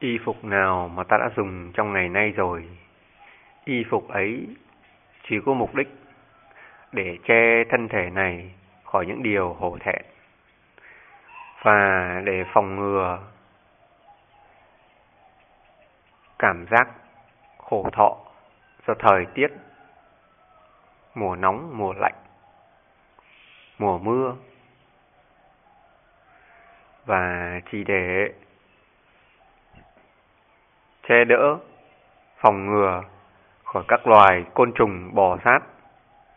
Y phục nào mà ta đã dùng trong ngày nay rồi, y phục ấy chỉ có mục đích để che thân thể này khỏi những điều hổ thẹn và để phòng ngừa cảm giác khổ thọ do thời tiết mùa nóng, mùa lạnh, mùa mưa. Và chỉ để che đỡ, phòng ngừa khỏi các loài côn trùng bò sát,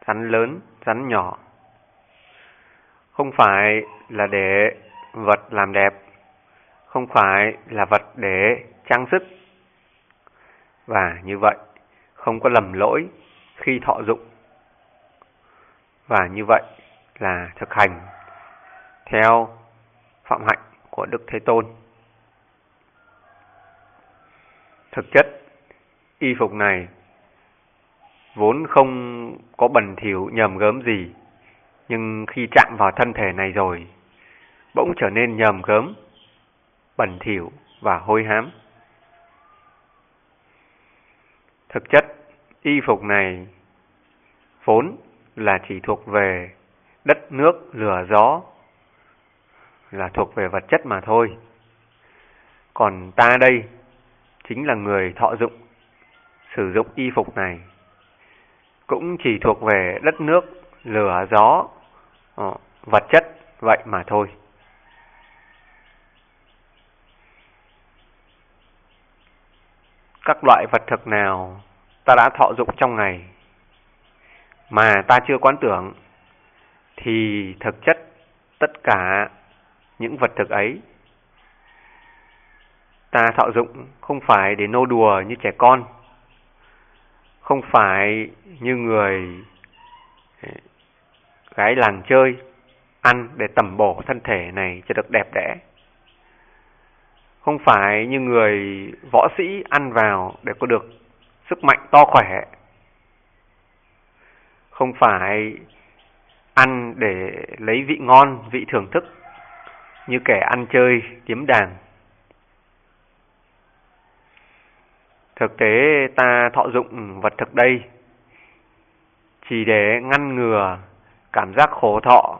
rắn lớn, rắn nhỏ. Không phải là để vật làm đẹp, không phải là vật để trang sức. Và như vậy, không có lầm lỗi khi thọ dụng. Và như vậy là thực hành theo phạm hạnh của Đức Thế Tôn. Thực chất, y phục này vốn không có bẩn thỉu nhầm gớm gì, nhưng khi chạm vào thân thể này rồi, bỗng trở nên nhầm gớm, bẩn thỉu và hôi hám. Thực chất, y phục này vốn là chỉ thuộc về đất nước, lửa gió, là thuộc về vật chất mà thôi. Còn ta đây chính là người thọ dụng, sử dụng y phục này. Cũng chỉ thuộc về đất nước, lửa, gió, ờ, vật chất vậy mà thôi. Các loại vật thực nào ta đã thọ dụng trong ngày mà ta chưa quán tưởng thì thực chất tất cả những vật thực ấy ta thọ dụng không phải để nô đùa như trẻ con, không phải như người gái làng chơi, ăn để tẩm bổ thân thể này cho được đẹp đẽ. Không phải như người võ sĩ ăn vào để có được sức mạnh to khỏe. Không phải ăn để lấy vị ngon, vị thưởng thức như kẻ ăn chơi, kiếm đàn. Thực tế ta thọ dụng vật thực đây chỉ để ngăn ngừa cảm giác khổ thọ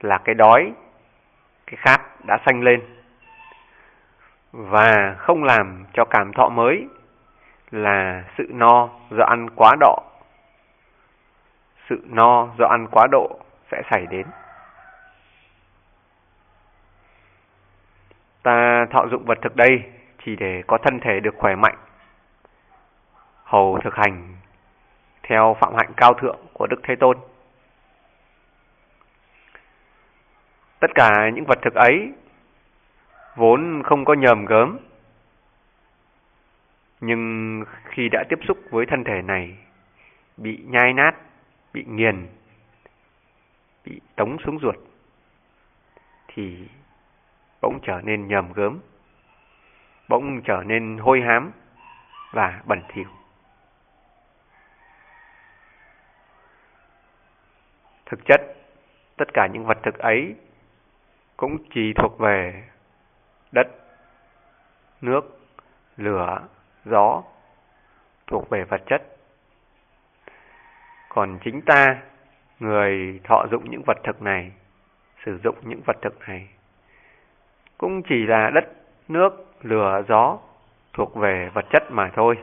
là cái đói, cái khát đã sanh lên và không làm cho cảm thọ mới là sự no do ăn quá độ. Sự no do ăn quá độ sẽ xảy đến. Ta thọ dụng vật thực đây chỉ để có thân thể được khỏe mạnh. Hầu thực hành theo phạm hạnh cao thượng của Đức Thế Tôn. Tất cả những vật thực ấy vốn không có nhầm gớm, nhưng khi đã tiếp xúc với thân thể này, bị nhai nát, bị nghiền, bị tống xuống ruột, thì bỗng trở nên nhầm gớm, bỗng trở nên hôi hám và bẩn thỉu. Thực chất, tất cả những vật thực ấy cũng chỉ thuộc về đất, nước, lửa, gió, thuộc về vật chất. Còn chính ta, người thọ dụng những vật thực này, sử dụng những vật thực này, cũng chỉ là đất, nước, lửa, gió thuộc về vật chất mà thôi.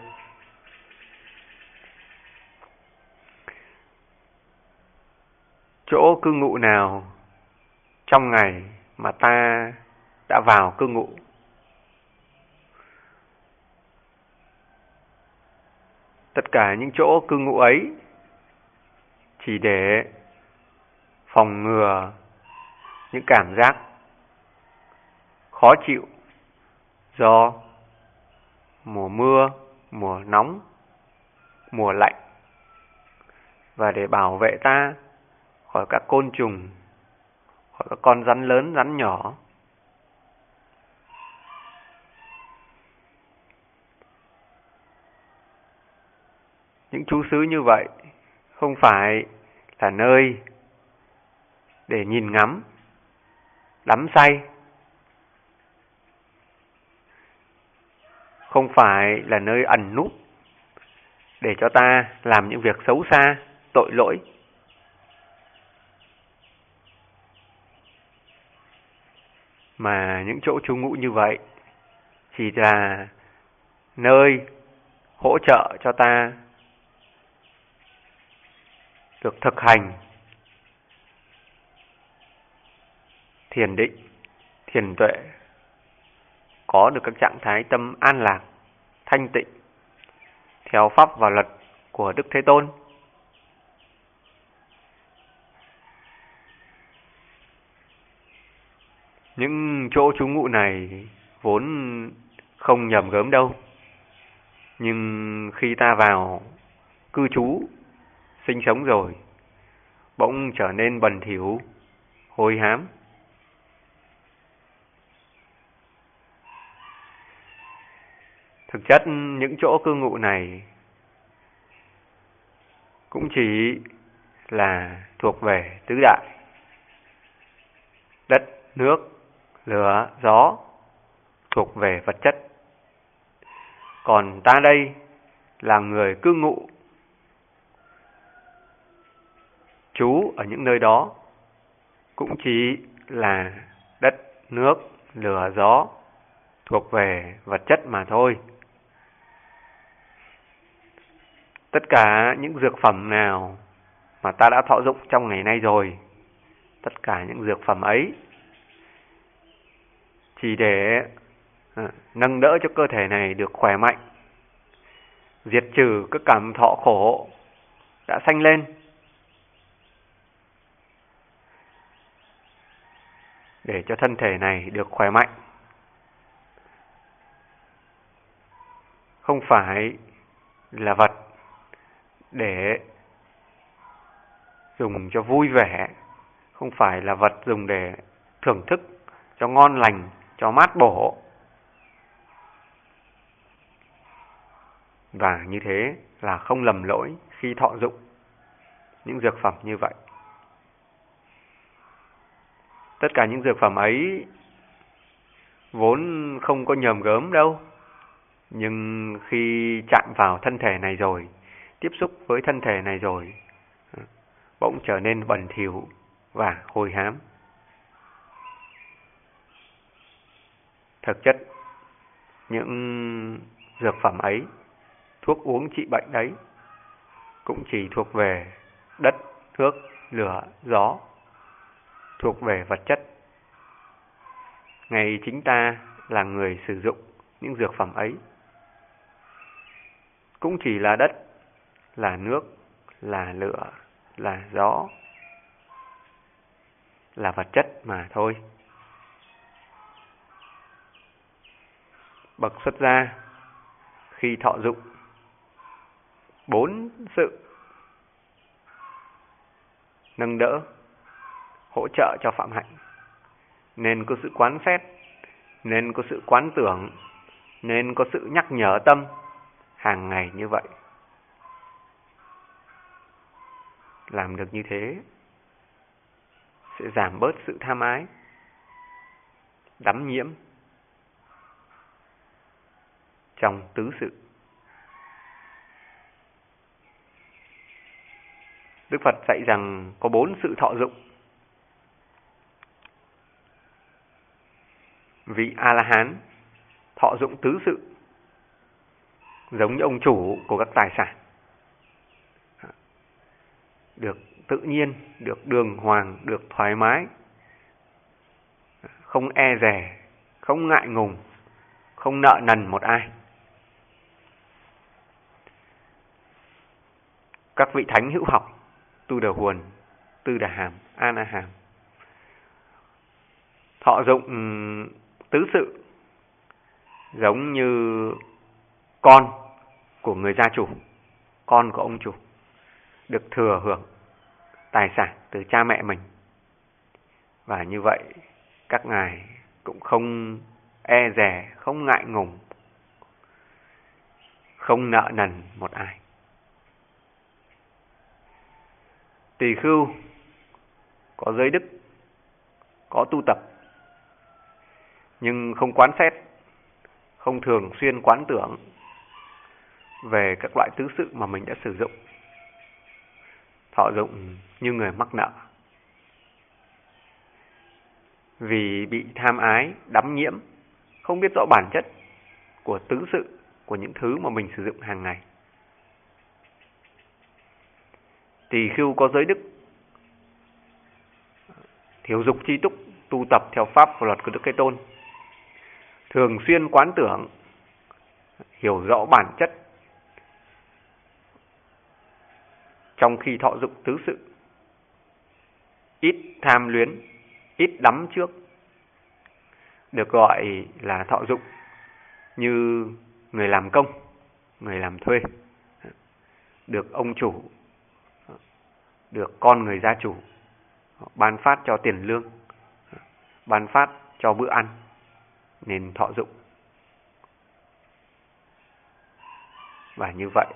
Chỗ cư ngụ nào trong ngày mà ta đã vào cư ngụ tất cả những chỗ cư ngụ ấy chỉ để phòng ngừa những cảm giác khó chịu do mùa mưa, mùa nóng, mùa lạnh và để bảo vệ ta khỏi các côn trùng, khỏi các con rắn lớn, rắn nhỏ. Những chú xứ như vậy không phải là nơi để nhìn ngắm, đắm say không phải là nơi ẩn núp để cho ta làm những việc xấu xa, tội lỗi. Mà những chỗ trú ngụ như vậy chỉ là nơi hỗ trợ cho ta được thực hành thiền định, thiền tuệ, có được các trạng thái tâm an lạc, thanh tịnh, theo pháp và luật của Đức Thế Tôn. Những chỗ trú ngụ này vốn không nhầm gớm đâu. Nhưng khi ta vào cư trú, sinh sống rồi, bỗng trở nên bần thỉu, hôi hám. Thực chất những chỗ cư ngụ này cũng chỉ là thuộc về tứ đại. Đất, nước, lửa, gió thuộc về vật chất. Còn ta đây là người cư ngụ trú ở những nơi đó cũng chỉ là đất, nước, lửa, gió thuộc về vật chất mà thôi. Tất cả những dược phẩm nào mà ta đã thọ dụng trong ngày nay rồi, tất cả những dược phẩm ấy chỉ để à, nâng đỡ cho cơ thể này được khỏe mạnh, diệt trừ các cảm thọ khổ đã sanh lên. Để cho thân thể này được khỏe mạnh. Không phải là vật để dùng cho vui vẻ, không phải là vật dùng để thưởng thức cho ngon lành, cho mát bổ. Và như thế là không lầm lỗi khi thọ dụng những dược phẩm như vậy. Tất cả những dược phẩm ấy vốn không có nhờm gớm đâu. Nhưng khi chạm vào thân thể này rồi tiếp xúc với thân thể này rồi bỗng trở nên bẩn thỉu và hôi hám. Thực chất, những dược phẩm ấy, thuốc uống trị bệnh đấy, cũng chỉ thuộc về đất, nước, lửa, gió, thuộc về vật chất. Ngày chính ta là người sử dụng những dược phẩm ấy, cũng chỉ là đất, là nước, là lửa, là gió, là vật chất mà thôi. Bậc xuất gia khi thọ dụng bốn sự nâng đỡ, hỗ trợ cho phạm hạnh, nên có sự quán xét, nên có sự quán tưởng, nên có sự nhắc nhở tâm hàng ngày như vậy. Làm được như thế sẽ giảm bớt sự tham ái, đắm nhiễm trong tứ sự. Đức Phật dạy rằng có bốn sự thọ dụng. Vị A-la-hán thọ dụng tứ sự giống như ông chủ của các tài sản được tự nhiên, được đường hoàng, được thoải mái, không e rè, không ngại ngùng, không nợ nần một ai. Các vị thánh hữu học, Tu Đà Huồn, Tư Đà Hàm, An A Hàm, thọ dụng ừ, tứ sự giống như con của người gia chủ, con của ông chủ được thừa hưởng tài sản từ cha mẹ mình. Và như vậy, các ngài cũng không e rè, không ngại ngùng, không nợ nần một ai. Tỳ khưu có giới đức, có tu tập, nhưng không quán xét, không thường xuyên quán tưởng về các loại tứ sự mà mình đã sử dụng. Thọ dụng như người mắc nợ. Vì bị tham ái, đắm nhiễm, không biết rõ bản chất của tứ sự, của những thứ mà mình sử dụng hàng ngày. Tỳ khưu có giới đức, thiếu dục chi túc, tu tập theo pháp và luật của Đức Cây Tôn. Thường xuyên quán tưởng, hiểu rõ bản chất trong khi thọ dụng tứ sự. Ít tham luyến, ít đắm trước, được gọi là thọ dụng như người làm công, người làm thuê, được ông chủ, được con người gia chủ, ban phát cho tiền lương, ban phát cho bữa ăn, nên thọ dụng. Và như vậy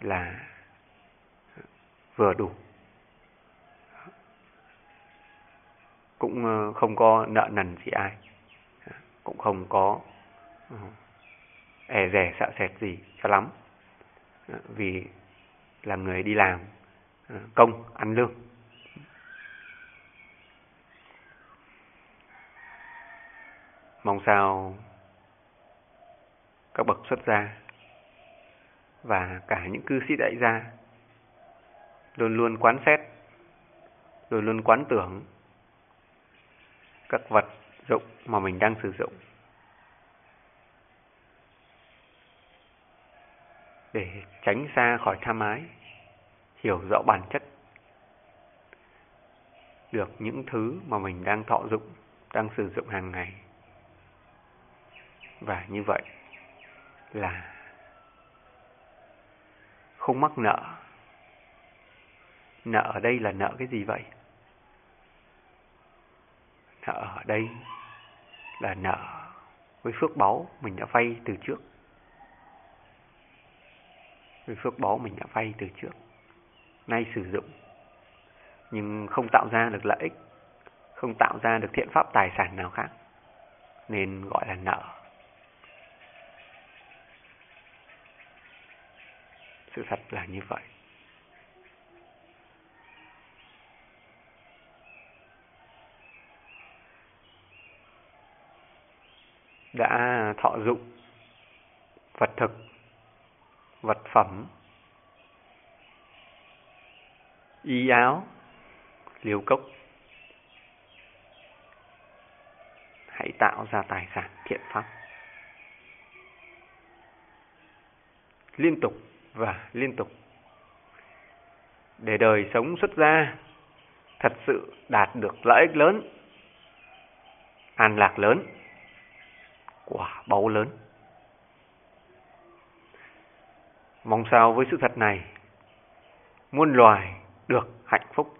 là vừa đủ. Cũng ờ, không có nợ nần gì ai, cũng không có ờ, e rẻ sợ sệt gì cho lắm. Ờ, vì là người đi làm công ăn lương. Mong sao các bậc xuất gia và cả những cư sĩ đại gia luôn luôn quán xét, luôn luôn quán tưởng các vật dụng mà mình đang sử dụng. Để tránh xa khỏi tham ái, hiểu rõ bản chất được những thứ mà mình đang thọ dụng, đang sử dụng hàng ngày. Và như vậy là không mắc nợ. Nợ ở đây là nợ cái gì vậy? Nợ ở đây là nợ với phước báu mình đã vay từ trước. Với phước báu mình đã vay từ trước. Nay sử dụng nhưng không tạo ra được lợi ích, không tạo ra được thiện pháp tài sản nào khác nên gọi là nợ. Sự thật là như vậy. Đã thọ dụng vật thực, vật phẩm, y áo, liều cốc. Hãy tạo ra tài sản thiện pháp. Liên tục và liên tục. Để đời sống xuất gia thật sự đạt được lợi ích lớn, an lạc lớn quả báu lớn. Mong sao với sự thật này, muôn loài được hạnh phúc.